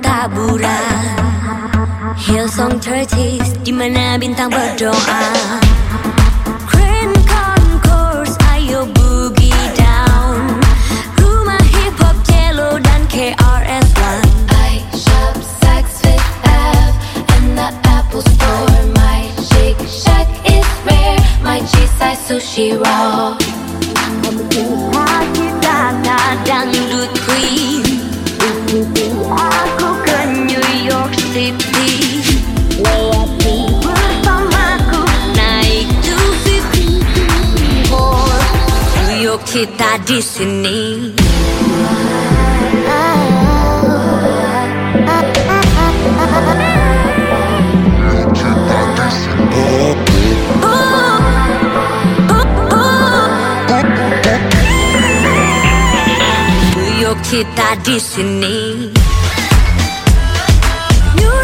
bertabura Hillsong Churches di mana bintang berdoa Grand Concourse ayo boogie down Rumah hip hop Jello dan KRS One I shop sex and the Apple Store My Shake Shack is rare My cheese sushi roll hati tak kadang kita di sini. kita di sini. New